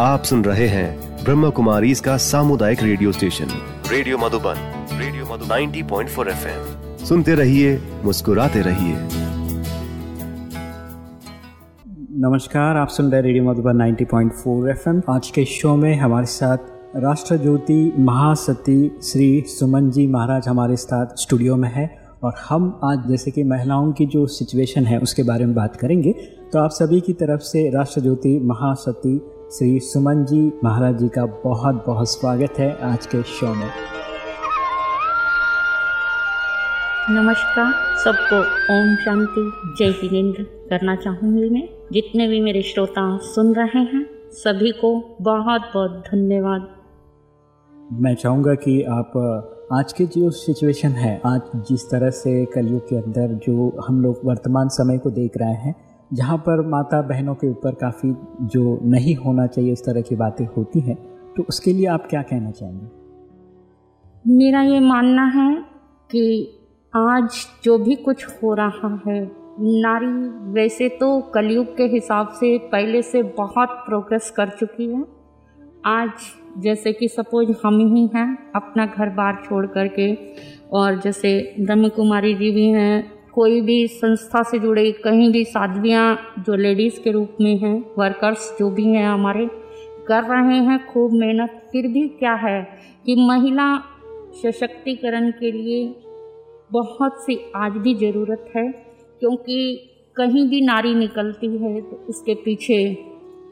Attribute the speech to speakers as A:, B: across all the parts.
A: आप सुन रहे हैं ब्रह्म कुमारी इसका सामुदायिक radio station. Radio Madhuban radio Madhuban. 90.4 FM. सुनते रहिए मुस्कुराते रहिए।
B: नमस्कार आप सुन रहे रेडियो मधुबन 90.4 एफएम। आज के शो में हमारे साथ राष्ट्र ज्योति महासती श्री सुमन जी महाराज हमारे साथ स्टूडियो में है और हम आज जैसे कि महिलाओं की जो सिचुएशन है उसके बारे में बात करेंगे। तो आप सभी की तरफ़ से राष्ट्र ज्योति महासती श्री सुमन जी महाराज जी का बहुत बहुत स्वागत है आज के शो में।
C: नमस्कार सबको ओम शांति जय हिरेंद्र करना चाहूँगी मैं। जितने भी मेरे श्रोता सुन रहे हैं सभी को बहुत बहुत धन्यवाद।
B: मैं चाहूँगा कि आप आज की जो सिचुएशन है आज जिस तरह से कलयुग के अंदर जो हम लोग वर्तमान समय को देख रहे हैं जहाँ पर माता बहनों के ऊपर काफ़ी जो नहीं होना चाहिए, उस तरह की बातें होती हैं तो उसके लिए आप क्या कहना चाहेंगे?
C: मेरा ये मानना है कि आज जो भी कुछ हो रहा है, नारी वैसे तो कलयुग के हिसाब से पहले से बहुत प्रोग्रेस कर चुकी है। आज जैसे कि सपोज़ हम ही हैं, अपना घर बार छोड़ करके, और जैसे ब्रह्म कुमारी जी भी हैं कोई भी संस्था से जुड़े कहीं भी साध्वियाँ जो लेडीज़ के रूप में हैं वर्कर्स जो भी हैं हमारे, कर रहे हैं, खूब मेहनत, फिर भी क्या है कि महिला सशक्तिकरण के लिए बहुत सी आज भी ज़रूरत है, क्योंकि कहीं भी नारी निकलती है तो उसके पीछे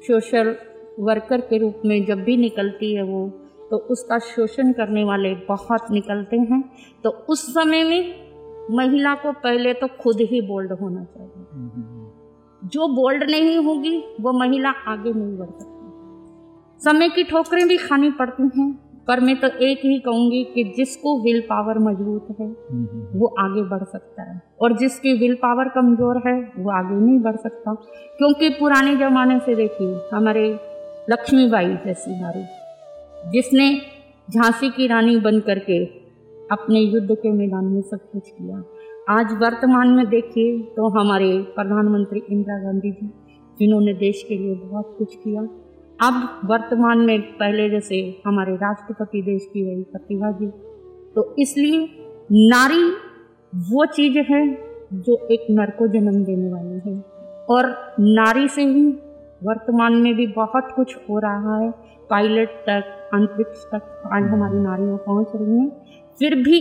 C: सोशल वर्कर के रूप में जब भी निकलती है वो तो उसका शोषण करने वाले बहुत निकलते हैं। तो उस समय में महिला को पहले तो खुद ही बोल्ड होना चाहिए। जो बोल्ड नहीं होगी, वो महिला आगे नहीं बढ़ सकती। समय की ठोकरें भी खानी पड़ती हैं, पर मैं तो एक ही कहूँगी कि जिसको विल पावर मज़बूत है, वो आगे बढ़ सकता है। और जिसकी विल पावर कमज़ोर है, वो आगे नहीं बढ़ सकता। क्योंकि पुराने जमाने से देखिए, हमारे लक्ष्मीबाई जैसी नारी, जिसने झांसी की रानी बन करके अपने युद्ध के मैदान में सब कुछ किया। आज वर्तमान में देखिए तो हमारे प्रधानमंत्री इंदिरा गांधी जी, जिन्होंने देश के लिए बहुत कुछ किया। अब वर्तमान में पहले जैसे हमारे राष्ट्रपति देश की रही प्रतिभा जी। तो इसलिए नारी वो चीज़ है जो एक नर को जन्म देने वाली है। और नारी से ही वर्तमान में भी बहुत कुछ हो रहा है। पायलट तक, अंतरिक्ष तक आज हमारी नारियाँ पहुँच रही हैं। फिर भी,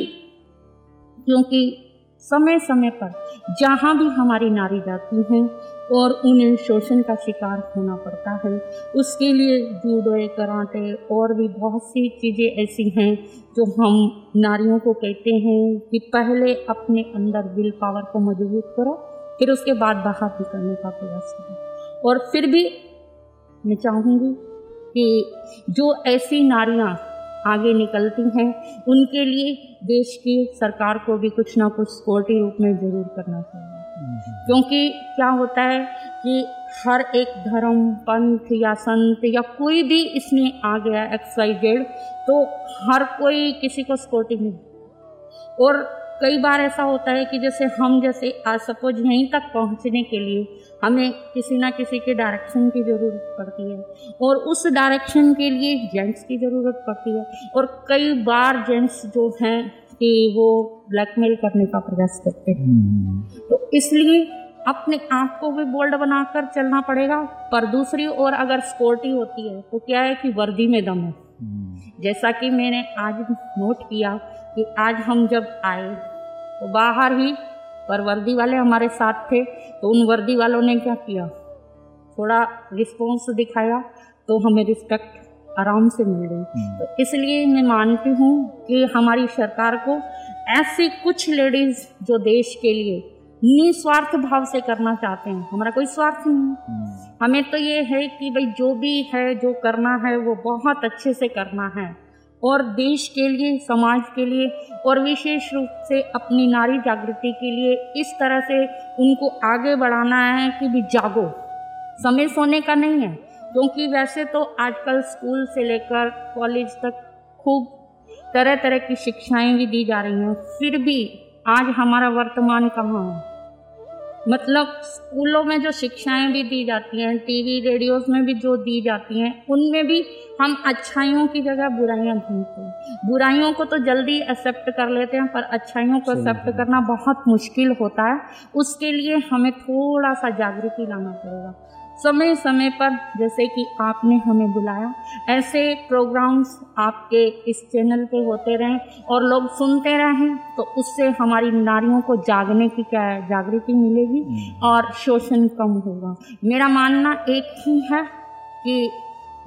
C: क्योंकि समय समय पर जहाँ भी हमारी नारी जाती हैं और उन्हें शोषण का शिकार होना पड़ता है, उसके लिए जूडो कराटे और भी बहुत सी चीज़ें ऐसी हैं जो हम नारियों को कहते हैं कि पहले अपने अंदर विल पावर को मज़बूत करो, फिर उसके बाद बाहर निकलने का प्रयास करो। और फिर भी मैं चाहूँगी कि जो ऐसी नारियाँ आगे निकलती हैं। उनके लिए देश की सरकार को भी कुछ ना कुछ सिक्योरिटी रूप में ज़रूर करना चाहिए। क्योंकि क्या होता है कि हर एक धर्म, पंथ या संत या कोई भी इसमें आ गया एक्स वाई जेड तो हर कोई किसी को सिक्योरिटी नहीं और कई बार ऐसा होता है कि जैसे हम जैसे आज सपोज़ यहीं तक पहुँचने के लिए हमें किसी ना किसी के डायरेक्शन की ज़रूरत पड़ती है। और उस डायरेक्शन के लिए जेंट्स की ज़रूरत पड़ती है। और कई बार जेंट्स जो हैं कि वो ब्लैकमेल करने का प्रयास करते हैं। हम्म। तो इसलिए अपने आप को भी बोल्ड बनाकर चलना पड़ेगा। पर दूसरी ओर अगर सिक्योरिटी होती है तो क्या है कि वर्दी में दम है। हम्म। जैसा कि मैंने आज नोट किया कि आज हम जब आए तो बाहर ही पर वर्दी वाले हमारे साथ थे तो उन वर्दी वालों ने क्या किया थोड़ा रिस्पॉन्स दिखाया तो हमें रिस्पेक्ट आराम से मिल गई हम्म। तो इसलिए मैं मानती हूँ कि हमारी सरकार को ऐसी कुछ लेडीज़ जो देश के लिए निस्वार्थ भाव से करना चाहते हैं हमारा कोई स्वार्थ नहीं है हम्म। हमें तो ये है कि भाई जो भी है जो करना है वो बहुत अच्छे से करना है और देश के लिए, समाज के लिए और विशेष रूप से अपनी नारी जागृति के लिए इस तरह से उनको आगे बढ़ाना है कि भी जागो। समय सोने का नहीं है, क्योंकि वैसे तो आजकल स्कूल से लेकर कॉलेज तक खूब तरह तरह की शिक्षाएँ भी दी जा रही हैं। फिर भी आज हमारा वर्तमान कहाँ है? मतलब स्कूलों में जो शिक्षाएँ भी दी जाती हैं टीवी रेडियोज में भी जो दी जाती हैं उनमें भी हम अच्छाइयों की जगह बुराइयाँ ढूंढते हैं। बुराइयों को तो जल्दी एक्सेप्ट कर लेते हैं पर अच्छाइयों को एक्सेप्ट करना बहुत मुश्किल होता है। उसके लिए हमें थोड़ा सा जागृति लाना पड़ेगा। समय समय पर जैसे कि आपने हमें बुलाया ऐसे प्रोग्राम्स आपके इस चैनल पे होते रहें और लोग सुनते रहें तो उससे हमारी नारियों को जागने की क्या जागृति मिलेगी हम्म। और शोषण कम होगा। मेरा मानना एक ही है कि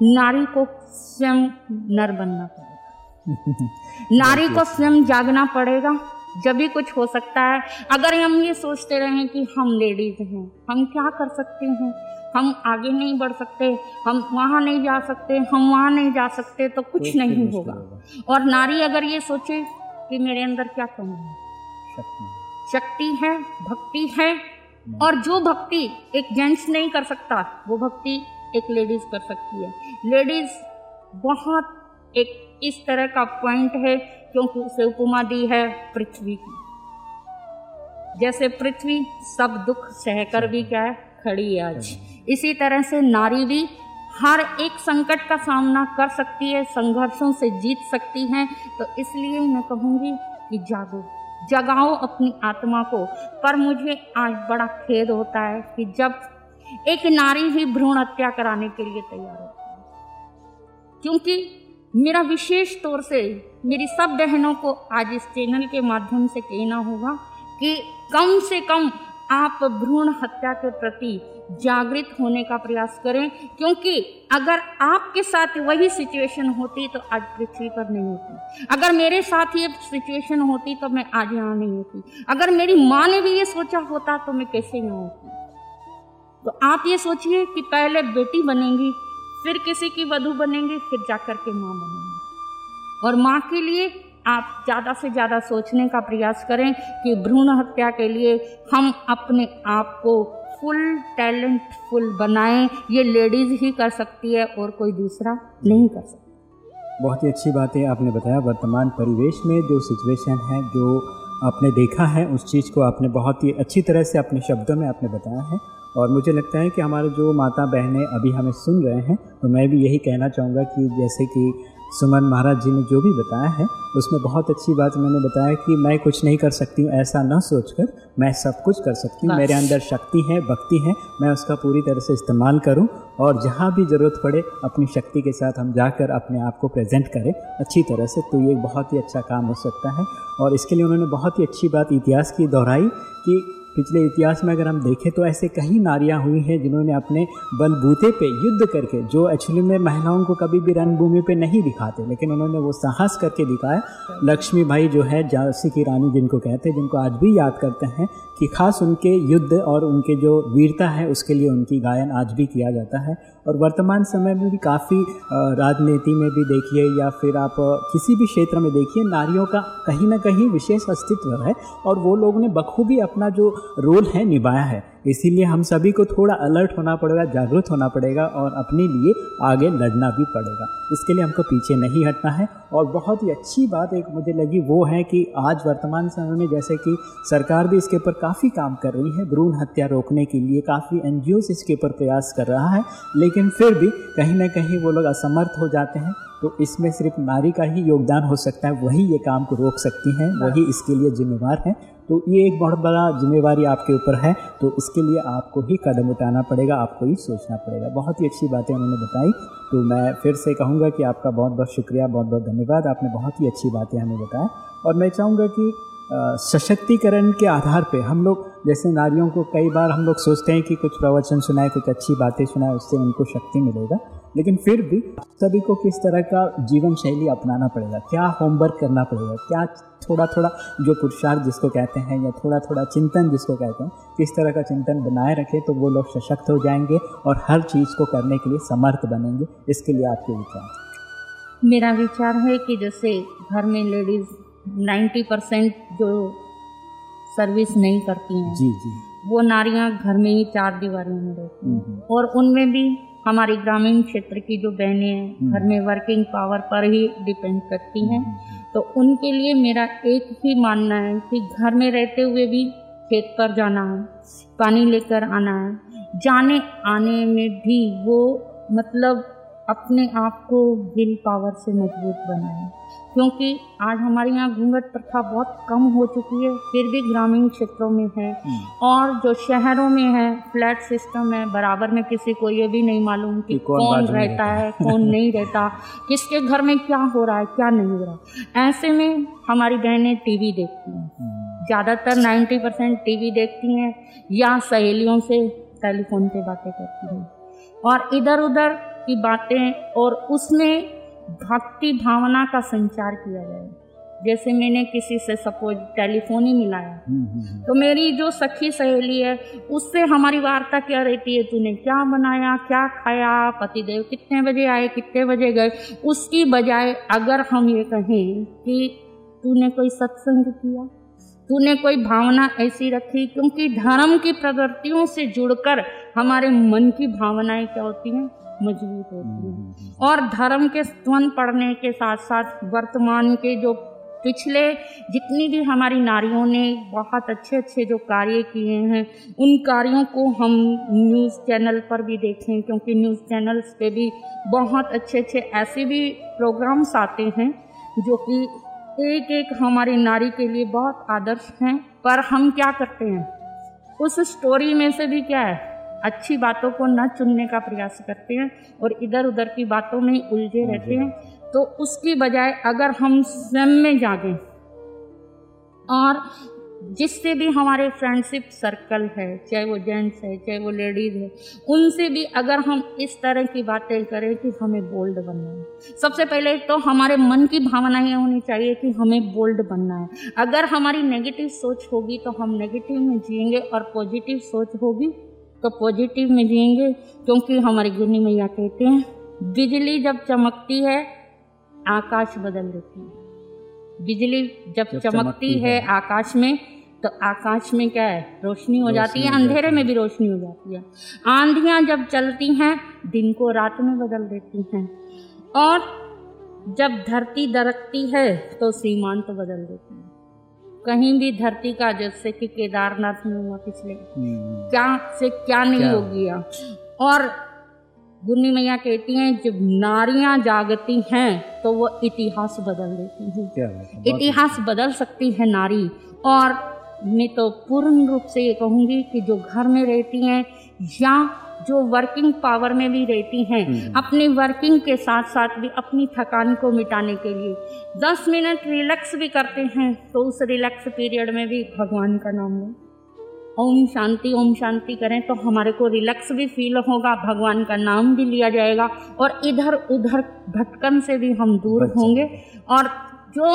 C: नारी को स्वयं नर बनना पड़ेगा। नारी को स्वयं जागना पड़ेगा जब भी कुछ हो सकता है। अगर हम ये सोचते रहें कि हम लेडीज़ हैं हम क्या कर सकते हैं? हम आगे नहीं बढ़ सकते हम वहाँ नहीं जा सकते हम वहाँ नहीं जा सकते तो कुछ नहीं होगा। और नारी अगर ये सोचे कि मेरे अंदर क्या कमी है? शक्ति है। भक्ति है और जो भक्ति एक जेंट्स नहीं कर सकता वो भक्ति एक लेडीज़ कर सकती है। लेडीज़ बहुत एक इस तरह का पॉइंट है क्योंकि उसे उपमा दी है पृथ्वी की। जैसे पृथ्वी सब दुख सहकर भी क्या है खड़ी है आज। इसी तरह से नारी भी हर एक संकट का सामना कर सकती है, संघर्षों से जीत सकती हैं। तो इसलिए मैं कहूँगी कि जागो, जगाओ अपनी आत्मा को। पर मुझे आज बड़ा खेद होता है कि जब एक नारी ही भ्रूण हत्या कराने के लिए तैयार होती है। क्योंकि मेरा विशेष तौर से मेरी सब बहनों को आज इस चैनल के माध्यम से कहना होगा कि कम से कम आप भ्रूण हत्या के प्रति जागृत होने का प्रयास करें, क्योंकि अगर आपके साथ वही सिचुएशन होती तो आज पृथ्वी पर नहीं होती। अगर मेरे साथ ये सिचुएशन होती तो मैं आज यहाँ नहीं होती। अगर मेरी माँ ने भी ये सोचा होता तो मैं कैसे यहाँ होती? तो आप ये सोचिए कि पहले बेटी बनेंगी, फिर किसी की वधु बनेंगे, फिर जाकर के माँ बनेंगी। और माँ के लिए आप ज़्यादा से ज़्यादा सोचने का प्रयास करें कि भ्रूण हत्या के लिए हम अपने आप को फुल टैलेंट फुल बनाएँ। ये लेडीज़ ही कर सकती है और कोई दूसरा नहीं कर सकता।
B: बहुत ही अच्छी बात है आपने बताया। वर्तमान परिवेश में जो सिचुएशन है, जो आपने देखा है, उस चीज़ को आपने बहुत ही अच्छी तरह से अपने शब्दों में आपने बताया है। और मुझे लगता है कि हमारे जो माता बहनें अभी हमें सुन रहे हैं तो मैं भी यही कहना चाहूँगा कि जैसे कि सुमन महाराज जी ने जो भी बताया है उसमें बहुत अच्छी बात उन्होंने बताया कि मैं कुछ नहीं कर सकती हूँ ऐसा न सोचकर मैं सब कुछ कर सकती हूँ। मेरे अंदर शक्ति है भक्ति है मैं उसका पूरी तरह से इस्तेमाल करूँ और जहाँ भी ज़रूरत पड़े अपनी शक्ति के साथ हम जाकर अपने आप को प्रेजेंट करें। अच्छी तरह से तो ये बहुत ही अच्छा काम हो सकता है। और इसके लिए उन्होंने बहुत ही अच्छी बात इतिहास की दोहराई कि पिछले इतिहास में अगर हम देखें तो ऐसे कई नारियाँ हुई हैं जिन्होंने अपने बलबूते पे युद्ध करके, जो एक्चुअली में महिलाओं को कभी भी रणभूमि पे नहीं दिखाते, लेकिन उन्होंने वो साहस करके दिखाया। लक्ष्मी भाई जो है, झांसी की रानी जिनको कहते हैं, जिनको आज भी याद करते हैं कि खास उनके युद्ध और उनके जो वीरता है, उसके लिए उनकी गायन आज भी किया जाता है। और वर्तमान समय में भी काफ़ी राजनीति में भी देखिए या फिर आप किसी भी क्षेत्र में देखिए, नारियों का कहीं ना कहीं विशेष अस्तित्व है और वो लोगों ने बखूबी अपना जो रोल है निभाया है। इसीलिए हम सभी को थोड़ा अलर्ट होना पड़ेगा, जागरूक होना पड़ेगा और अपने लिए आगे लड़ना भी पड़ेगा। इसके लिए हमको पीछे नहीं हटना है और बहुत ही अच्छी बात एक मुझे लगी वो है कि आज वर्तमान समय में जैसे कि सरकार भी इसके ऊपर काफ़ी काम कर रही है, भ्रूण हत्या रोकने के लिए काफ़ी एन इसके ऊपर प्रयास कर रहा है, लेकिन फिर भी कहीं ना कहीं वो लोग असमर्थ हो जाते हैं तो इसमें सिर्फ़ नारी का ही योगदान हो सकता है, वही ये काम को रोक सकती हैं, वही इसके लिए जिम्मेवार हैं। तो ये एक बहुत बड़ा जिम्मेवारी आपके ऊपर है तो इसके लिए आपको ही कदम उठाना पड़ेगा, आपको ही सोचना पड़ेगा। बहुत ही अच्छी बातें उन्होंने बताई तो मैं फिर से कहूँगा कि आपका बहुत बहुत शुक्रिया, बहुत बहुत धन्यवाद, आपने बहुत ही अच्छी बातें हमें बताया और मैं चाहूँगा कि सशक्तिकरण के आधार पे हम लोग, जैसे नारियों को कई बार हम लोग सोचते हैं कि कुछ प्रवचन सुनाए, कुछ अच्छी बातें सुनाए, उससे उनको शक्ति मिलेगा। लेकिन फिर भी सभी को किस तरह का जीवन शैली अपनाना पड़ेगा? क्या होमवर्क करना पड़ेगा? क्या थोड़ा थोड़ा जो पुरुषार्थ जिसको कहते हैं या थोड़ा थोड़ा चिंतन जिसको कहते हैं किस तरह का चिंतन बनाए रखें तो वो लोग सशक्त हो जाएँगे और हर चीज़ को करने के लिए समर्थ बनेंगे। इसके लिए आपके विचार?
C: मेरा विचार है कि जैसे घर में लेडीज़ नाइन्टी परसेंट जो सर्विस नहीं करती हैं
B: जी जी।
C: वो नारियाँ घर में ही चार दीवारियों में रहती हैं। और उनमें भी हमारी ग्रामीण क्षेत्र की जो बहनें हैं घर में वर्किंग पावर पर ही डिपेंड करती हैं। तो उनके लिए मेरा एक ही मानना है कि घर में रहते हुए भी खेत पर जाना है पानी लेकर आना है जाने आने में भी वो मतलब अपने आप को विल पावर से मज़बूत बनाए। क्योंकि आज हमारे यहाँ घूंघट प्रथा बहुत कम हो चुकी है फिर भी ग्रामीण क्षेत्रों में है हम्म। और जो शहरों में है फ्लैट सिस्टम है बराबर में किसी को ये भी नहीं मालूम कि कौन, कौन रहता है कौन नहीं रहता किसके घर में क्या हो रहा है क्या नहीं हो रहा ऐसे में हमारी बहनें टीवी देखती हैं हम्म। ज़्यादातर 90 परसेंट टी देखती हैं या सहेलियों से टेलीफोन पे बातें करती हैं और इधर उधर की बातें और उसमें भक्ति भावना का संचार किया जाए। जैसे मैंने किसी से सपोज़ टेलीफोन ही मिलाया। हम्म, हम्म, हम्म। तो मेरी जो सखी सहेली है उससे हमारी वार्ता क्या रहती है तूने क्या बनाया क्या खाया पतिदेव कितने बजे आए कितने बजे गए? उसकी बजाय अगर हम ये कहें कि तूने कोई सत्संग किया तूने कोई भावना ऐसी रखी क्योंकि धर्म की प्रवृत्तियों से जुड़कर हमारे मन की भावनाएँ क्या होती हैं? मज़बूत होती है। और धर्म के स्तवन पढ़ने के साथ साथ वर्तमान के जो पिछले जितनी भी हमारी नारियों ने बहुत अच्छे अच्छे जो कार्य किए हैं उन कार्यों को हम न्यूज़ चैनल पर भी देखें क्योंकि न्यूज़ चैनल्स पे भी बहुत अच्छे अच्छे ऐसे भी प्रोग्राम्स आते हैं जो कि एक एक हमारी नारी के लिए बहुत आदर्श हैं। पर हम क्या करते हैं? उस स्टोरी में से भी क्या है? अच्छी बातों को न चुनने का प्रयास करते हैं और इधर उधर की बातों में उलझे रहते हैं। तो उसकी बजाय अगर हम स्वयं में जागें और जिससे भी हमारे फ्रेंडशिप सर्कल है चाहे वो जेंट्स है चाहे वो लेडीज़ है उनसे भी अगर हम इस तरह की बातें करें कि हमें बोल्ड बनना है। सबसे पहले तो हमारे मन की भावना ये होनी चाहिए कि हमें बोल्ड बनना है। अगर हमारी नेगेटिव सोच होगी तो हम नेगेटिव में जिएँगे और पॉजिटिव सोच होगी तो पॉजिटिव में जिएँगे क्योंकि हमारी गुनी मैया कहते हैं बिजली जब चमकती है आकाश बदल देती है। बिजली जब, जब चमकती है, है। आकाश में तो आकाश में क्या है? रोशनी हो जाती है अंधेरे में भी रोशनी हो जाती है। आंधियाँ जब चलती हैं दिन को रात में बदल देती हैं। और जब धरती दरकती है तो सीमांत तो बदल देती है। कहीं भी धरती का जैसे कि केदारनाथ में हुआ पिछले। क्या से क्या नहीं क्या? हो गया और गुन्नी मैया कहती हैं जब नारियाँ जागती हैं तो वो इतिहास बदल देती हैं। इतिहास बदल सकती है नारी। और मैं तो पूर्ण रूप से ये कहूँगी कि जो घर में रहती हैं या जो वर्किंग पावर में भी रहती हैं हम्म। अपनी वर्किंग के साथ साथ भी अपनी थकान को मिटाने के लिए। दस मिनट रिलैक्स भी करते हैं तो उस रिलैक्स पीरियड में भी भगवान का नाम लें। ओम शांति ओम शांति करें तो हमारे को रिलैक्स भी फील होगा भगवान का नाम भी लिया जाएगा और इधर उधर भटकन से भी हम दूर होंगे और जो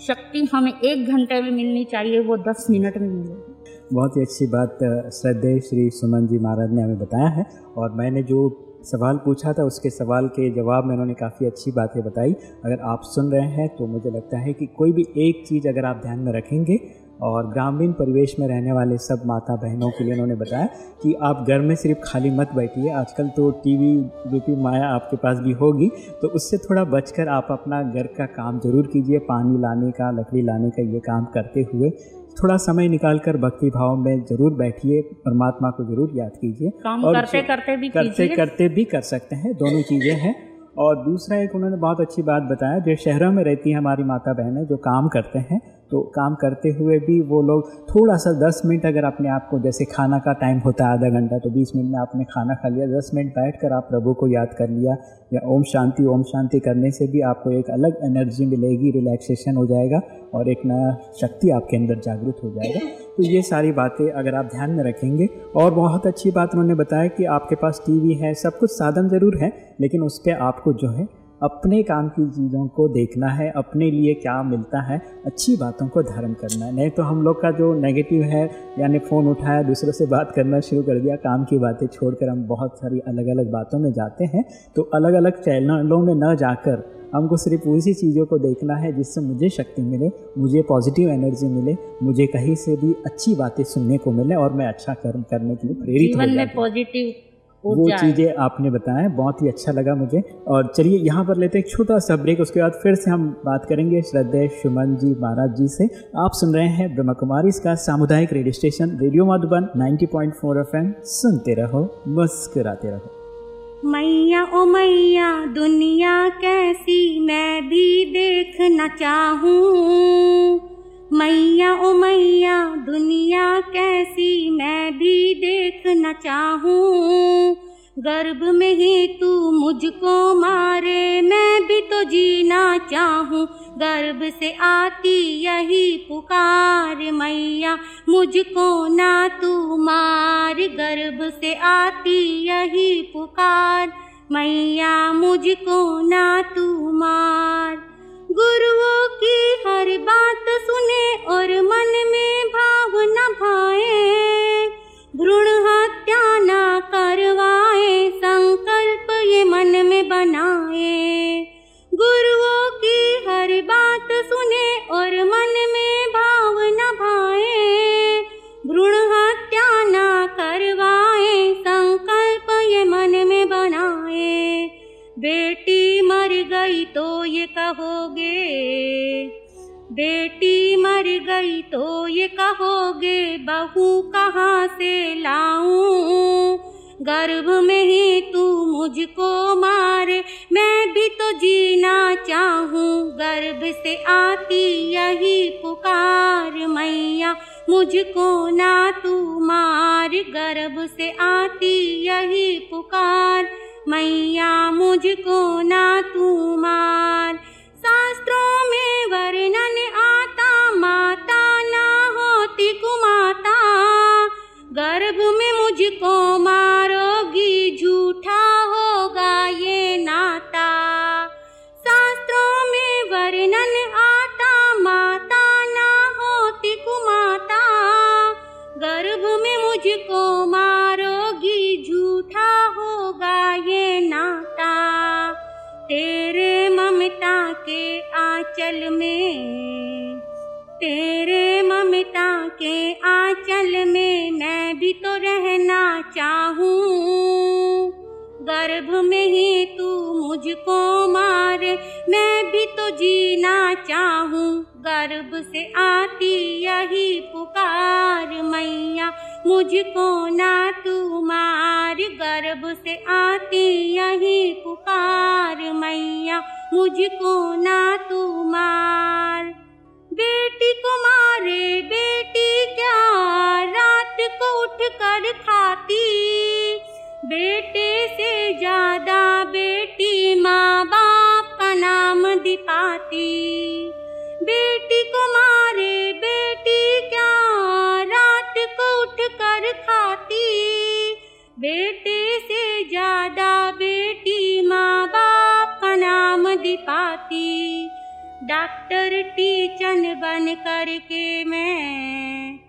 C: शक्ति हमें एक घंटे में मिलनी चाहिए वो दस मिनट में मिलेगी।
B: बहुत ही अच्छी बात श्रद्धेय श्री सुमन जी महाराज ने हमें बताया है और मैंने जो सवाल पूछा था उसके सवाल के जवाब में उन्होंने काफ़ी अच्छी बातें बताई। अगर आप सुन रहे हैं तो मुझे लगता है कि कोई भी एक चीज़ अगर आप ध्यान में रखेंगे और ग्रामीण परिवेश में रहने वाले सब माता बहनों के लिए उन्होंने बताया कि आप घर में सिर्फ़ खाली मत बैठिए, आजकल तो टीवी रूपी माया आपके पास भी होगी तो उससे थोड़ा बचकर आप अपना घर का काम ज़रूर कीजिए, पानी लाने का, लकड़ी लाने का ये काम करते हुए। थोड़ा समय निकाल कर भक्ति भाव में ज़रूर बैठिए परमात्मा को ज़रूर याद कीजिए
C: और करते करते भी
B: करते करते भी कर सकते हैं दोनों चीज़ें हैं। और दूसरा एक उन्होंने बहुत अच्छी बात बताया जो शहरों में रहती है हमारी माता बहनें जो काम करते हैं तो काम करते हुए भी वो लोग थोड़ा सा दस मिनट अगर अपने आप को, जैसे खाना का टाइम होता है आधा घंटा तो बीस मिनट में आपने खाना खा लिया, दस मिनट बैठ कर आप प्रभु को याद कर लिया, या ओम शांति ओम शांति करने से भी आपको एक अलग एनर्जी मिलेगी रिलैक्सेशन हो जाएगा और एक नया शक्ति आपके अंदर जागृत हो जाएगा। तो ये सारी बातें अगर आप ध्यान में रखेंगे, और बहुत अच्छी बात उन्होंने बताया कि आपके पास टीवी है, सब कुछ साधन ज़रूर है, लेकिन उस पर आपको जो है अपने काम की चीज़ों को देखना है अपने लिए क्या मिलता है अच्छी बातों को धारण करना है। नहीं तो हम लोग का जो नेगेटिव है यानी फ़ोन उठाया दूसरों से बात करना शुरू कर दिया काम की बातें छोड़कर हम बहुत सारी अलग अलग बातों में जाते हैं। तो अलग अलग चैनलों में न जाकर हमको सिर्फ़ उसी चीज़ों को देखना है जिससे मुझे शक्ति मिले मुझे पॉजिटिव एनर्जी मिले मुझे कहीं से भी अच्छी बातें सुनने को मिले और मैं अच्छा कर्म करने के लिए प्रेरित
C: जीवन में पॉजिटिव
B: वो चीज़ें आपने बताया बहुत ही अच्छा लगा मुझे। और चलिए यहाँ पर लेते हैं एक छोटा सा ब्रेक उसके बाद फिर से हम बात करेंगे श्रद्धेय सुमन जी महाराज जी से। आप सुन रहे हैं ब्रह्मा कुमारी इसका सामुदायिक radio station radio Madhuban 90.4 FM सुनते रहो मुस्कुराते रहो।
C: मैया ओ मैया दुनिया कैसी? मैं भी देखना चाहूँ। मैया, ओ मैया, दुनिया कैसी मैं भी देखना चाहूँ। गर्भ में ही तू मुझको मारे, मैं भी तो जीना चाहूँ। गर्भ से आती यही पुकार मैया, मुझको ना तू मार। गर्भ से आती यही पुकार मैया, मुझको ना तू मार। गुरुओं की हर बात सुने और मन में भाव न भाए। भ्रूण हत्या न करवाए, संकल्प ये मन में बनाए। गुरुओं की हर बात सुने और मन में भाव न भाए। भ्रूण हत्या न करवाए, संकल्प ये मन में बनाए। बेटी गई तो ये कहोगे। बेटी मर गई तो ये कहोगे, बहू कहाँ से लाऊं? गर्भ में ही तू मुझको मारे, मैं भी तो जीना चाहूँ। गर्भ से आती यही पुकार मैया, मुझको ना तू मार। गर्भ से आती यही पुकार मैया मुझको ना तू मार शास्त्रों में वर्णन आता आंचल में तेरे ममता के आंचल में मैं भी तो रहना चाहूँ। गर्भ में ही तू मुझको मार। मैं भी तो जीना चाहूँ, गर्भ से आती यही पुकार। मैया, मुझको ना तू मार। गर्भ से आती यही पुकार। मैया, मुझको ना तू मार। बेटी को मारे, बेटी क्या? रात को उठ कर खाती। बेटे से ज़्यादा बेटी माँ बाप का नाम दिपाती बेटी को मारे, बेटी क्या रात को उठ कर खाती। बेटे से ज़्यादा बेटी माँ बाप का नाम दिपाती डॉक्टर टीचर बन करके मैं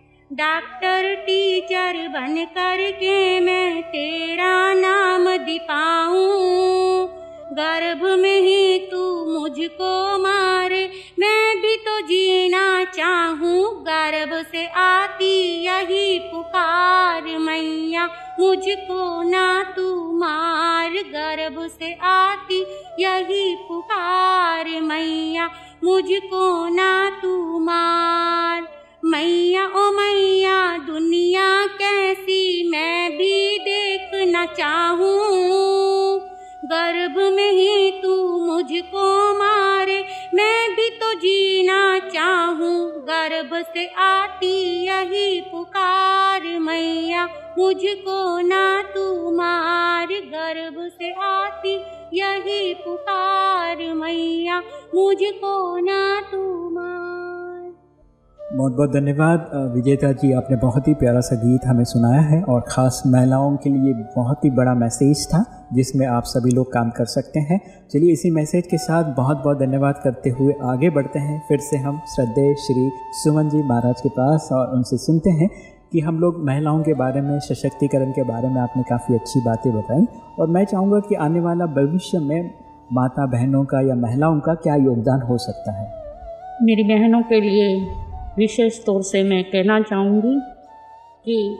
C: डॉक्टर, टीचर बन करके मैं तेरा नाम दिपाऊं। गर्भ में ही तू मुझको मारे, मैं भी तो जीना चाहूँ। गर्भ से आती यही पुकार मैया, मुझको ना तू मार। गर्भ से आती यही पुकार मैया, मुझको ना तू मार। मैया, ओ मैया, दुनिया कैसी मैं भी देखना चाहूँ। गर्भ में ही तू मुझको मारे, मैं भी तो जीना चाहूँ। गर्भ से आती यही पुकार मैया, मुझको ना तू मार। गर्भ से आती यही पुकार मैया, मुझको ना तू मार।
B: बहुत बहुत धन्यवाद। विजेता जी, आपने बहुत ही प्यारा सा गीत हमें सुनाया है और ख़ास महिलाओं के लिए बहुत ही बड़ा मैसेज था, जिसमें आप सभी लोग काम कर सकते हैं। चलिए इसी मैसेज के साथ बहुत बहुत धन्यवाद करते हुए आगे बढ़ते हैं। फिर से हम श्रद्धेय श्री सुमन जी महाराज के पास और उनसे सुनते हैं कि हम लोग महिलाओं के बारे में, सशक्तिकरण के बारे में आपने काफ़ी अच्छी बातें बताई। और मैं चाहूँगा कि आने वाला भविष्य में माता बहनों का या महिलाओं का क्या योगदान हो सकता है?
D: मेरी बहनों के लिए विशेष तौर से मैं कहना चाहूँगी कि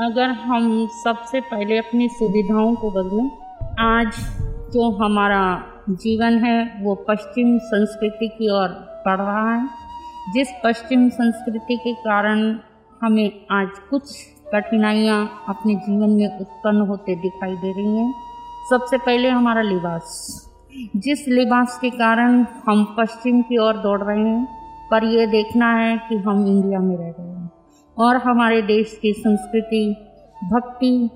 C: अगर हम सबसे पहले अपनी सुविधाओं को बदलें, आज जो हमारा जीवन है, वो पश्चिम संस्कृति की ओर बढ़ रहा है। जिस पश्चिम संस्कृति के कारण हमें आज कुछ कठिनाइयाँ अपने जीवन में उत्पन्न होते दिखाई दे रही हैं। सबसे पहले हमारा लिबास। जिस लिबास के कारण हम पश्चिम की ओर दौड़ रहे हैं पर यह देखना है कि हम इंडिया में रह रहे हैं। और हमारे देश की संस्कृति, भक्ति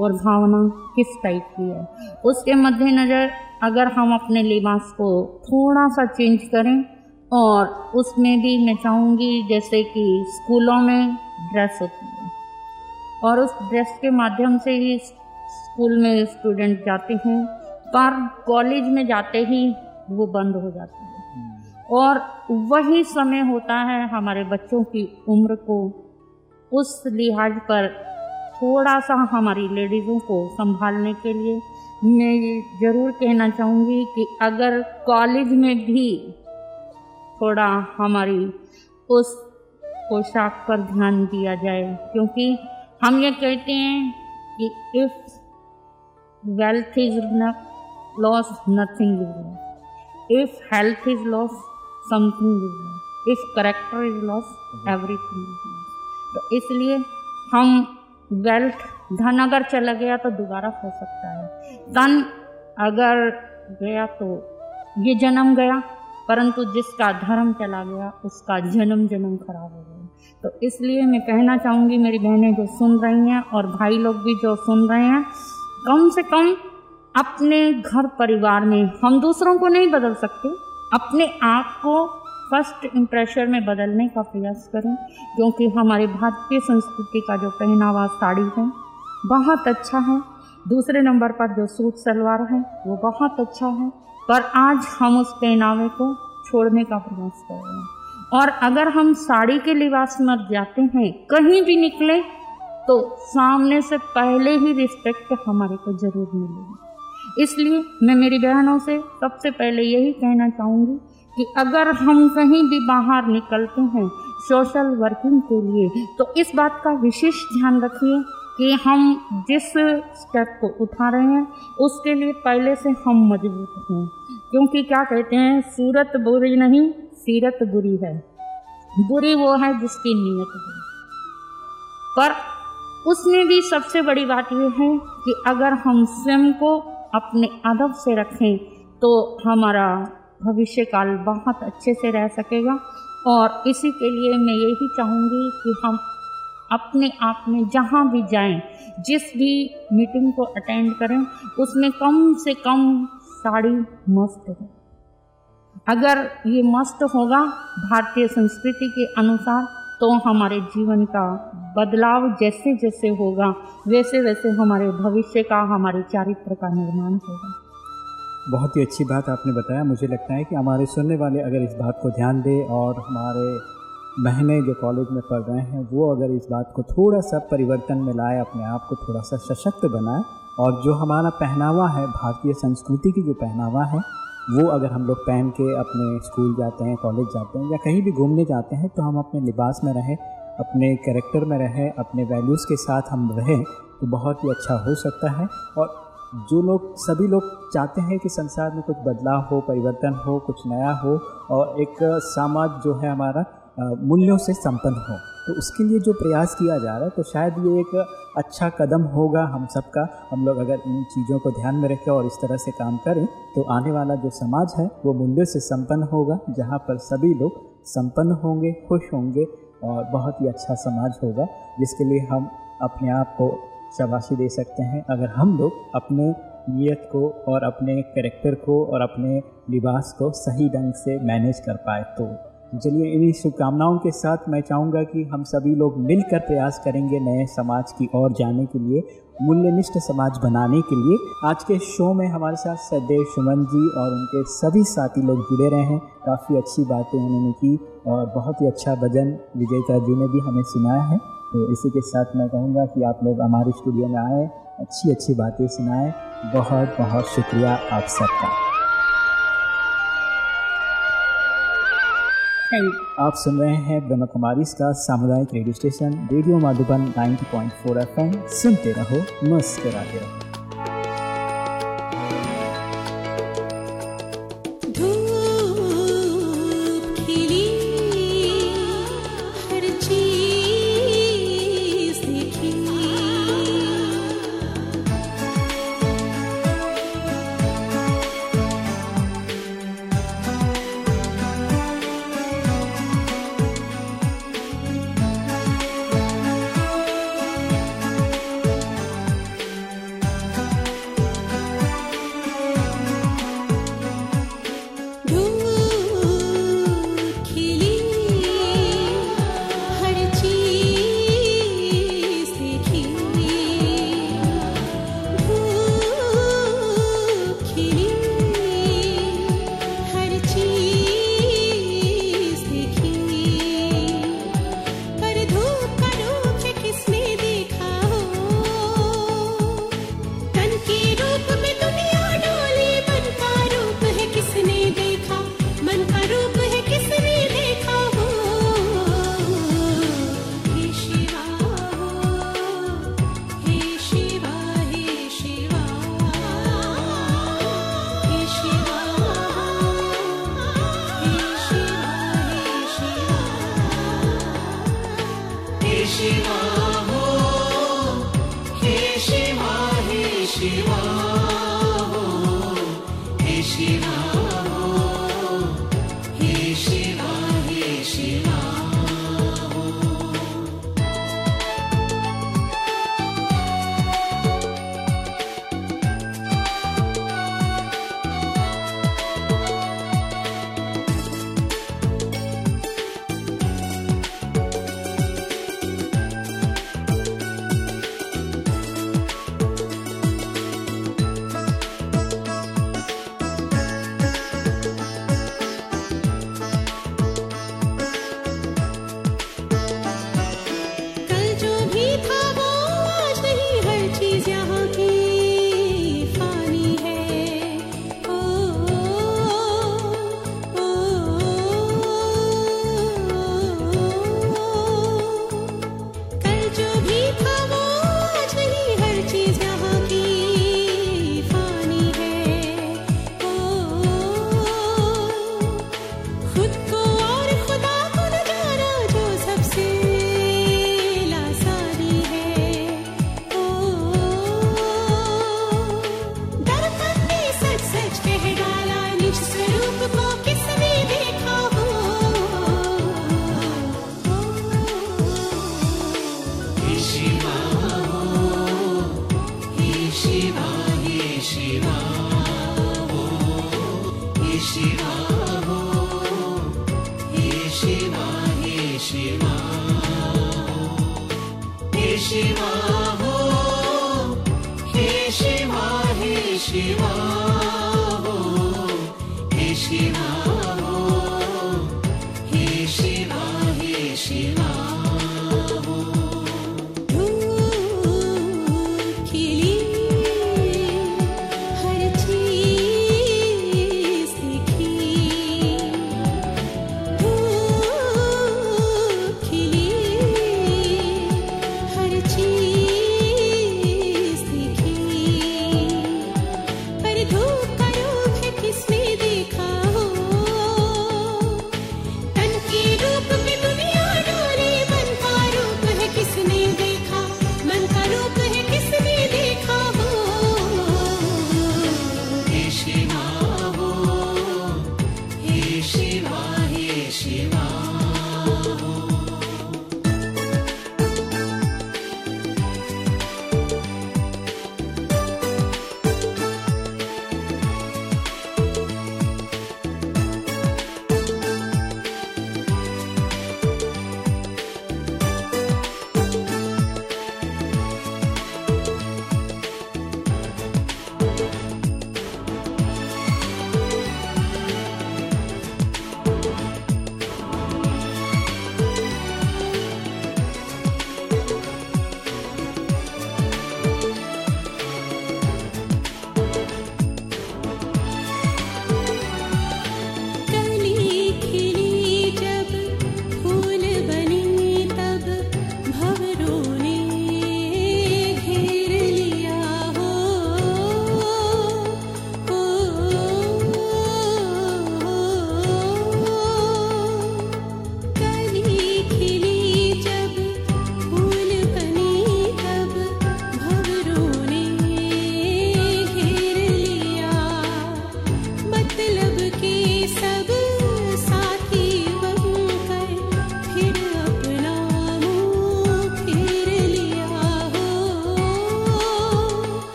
C: और भावना किस टाइप की है? उसके मद्देनज़र अगर हम अपने लिबास को थोड़ा सा चेंज करें, और उसमें भी मैं चाहूँगी जैसे कि स्कूलों में ड्रेस होती है। और उस ड्रेस के माध्यम से ही स्कूल में स्टूडेंट जाते हैं, पर कॉलेज में जाते ही वो बंद हो जाते है। और वही समय होता है हमारे बच्चों की उम्र को। उस लिहाज पर थोड़ा सा हमारी लेडीज़ों को संभालने के लिए मैं ये ज़रूर कहना चाहूँगी कि अगर कॉलेज में भी थोड़ा हमारी उस पोशाक पर ध्यान दिया जाए, क्योंकि हम ये कहते हैं कि if wealth is lost nothing if health is lost something is lost if character is lost everything is lost तो इसलिए हम वेल्थ धन अगर चला गया तो दोबारा हो सकता है। तन अगर गया तो ये जन्म गया परंतु जिसका धर्म चला गया उसका जन्म जन्म खराब हो गया। तो इसलिए मैं कहना चाहूँगी मेरी बहनें जो सुन रही हैं और भाई लोग भी जो सुन रहे हैं कम से कम अपने घर परिवार में हम दूसरों को नहीं बदल सकते। अपने आप को फ़र्स्ट इम्प्रेशन में बदलने का प्रयास करें, क्योंकि हमारे भारतीय संस्कृति का जो पहनावा साड़ी है, बहुत अच्छा है। दूसरे नंबर पर जो सूट सलवार है, वो बहुत अच्छा है। पर आज हम उस पहनावे को छोड़ने का प्रयास कर रहे हैं। और अगर हम साड़ी के लिबास में जाते हैं, कहीं भी निकले तो सामने से पहले ही रिस्पेक्ट हमारे को ज़रूर मिलेगी। इसलिए मैं मेरी बहनों से सबसे पहले यही कहना चाहूँगी कि अगर हम कहीं भी बाहर निकलते हैं सोशल वर्किंग के लिए तो इस बात का विशेष ध्यान रखिए कि हम जिस स्टेप को उठा रहे हैं, उसके लिए पहले से हम मज़बूत हैं। क्योंकि क्या कहते हैं, सूरत बुरी नहीं, सीरत बुरी है। बुरी वो है जिसकी नीयत बुरी पर उसमें भी सबसे बड़ी बात यह है कि अगर हम स्वयं को अपने अदब से रखें तो हमारा भविष्य काल बहुत अच्छे से रह सकेगा। और इसी के लिए मैं यही चाहूँगी कि हम अपने आप में जहाँ भी जाएँ, जिस भी मीटिंग को अटेंड करें, उसमें कम से कम साड़ी मस्त हो। अगर ये मस्त होगा, भारतीय संस्कृति के अनुसार तो हमारे जीवन का बदलाव जैसे जैसे होगा वैसे वैसे हमारे भविष्य का, हमारे चारित्र का निर्माण होगा।
B: बहुत ही अच्छी बात आपने बताया। मुझे लगता है कि हमारे सुनने वाले अगर इस बात को ध्यान दें और हमारे बहनें जो कॉलेज में पढ़ रहे हैं, वो अगर इस बात को थोड़ा सा परिवर्तन में लाए, अपने आप को थोड़ा सा सशक्त बनाए और जो हमारा पहनावा है, भारतीय संस्कृति की जो पहनावा है वो अगर हम लोग पहन के अपने स्कूल जाते हैं, कॉलेज जाते हैं या कहीं भी घूमने जाते हैं तो हम अपने लिबास में रहें, अपने कैरेक्टर में रहें, अपने वैल्यूज़ के साथ हम रहें तो बहुत ही अच्छा हो सकता है। और जो लोग, सभी लोग चाहते हैं कि संसार में कुछ बदलाव हो, परिवर्तन हो, कुछ नया हो और एक समाज जो है हमारा मूल्यों से संपन्न हो। तो उसके लिए जो प्रयास किया जा रहा है तो शायद ये एक अच्छा कदम होगा हम सबका। हम लोग अगर इन चीज़ों को ध्यान में रखें और इस तरह से काम करें तो आने वाला जो समाज है, वो मूल्यों से संपन्न होगा, जहाँ पर सभी लोग संपन्न होंगे, खुश होंगे और बहुत ही अच्छा समाज होगा, जिसके लिए हम अपने आप को शाबाशी दे सकते हैं। अगर हम लोग अपने नीयत को और अपने करेक्टर को और अपने लिबास को सही ढंग से मैनेज कर पाए तो चलिए, इन्हीं शुभकामनाओं के साथ मैं चाहूँगा कि हम सभी लोग मिलकर प्रयास करेंगे नए समाज की ओर जाने के लिए, मूल्यनिष्ठ समाज बनाने के लिए। आज के शो में हमारे साथ सदैव सुमन जी और उनके सभी साथी लोग जुड़े रहे हैं। काफ़ी अच्छी बातें उन्होंने की और बहुत ही अच्छा भजन विजेता जी ने भी हमें सुनाया है। तो इसी के साथ मैं कहूँगा कि आप लोग हमारे स्टूडियो में आए अच्छी अच्छी बातें सुनाएँ। बहुत बहुत शुक्रिया आप सबका।
E: आप सुन रहे हैं ब्रह्म कुमारी का सामुदायिक radio station, radio Madhuban 90.4 FM. सुनते रहो, मस्कराते रहो।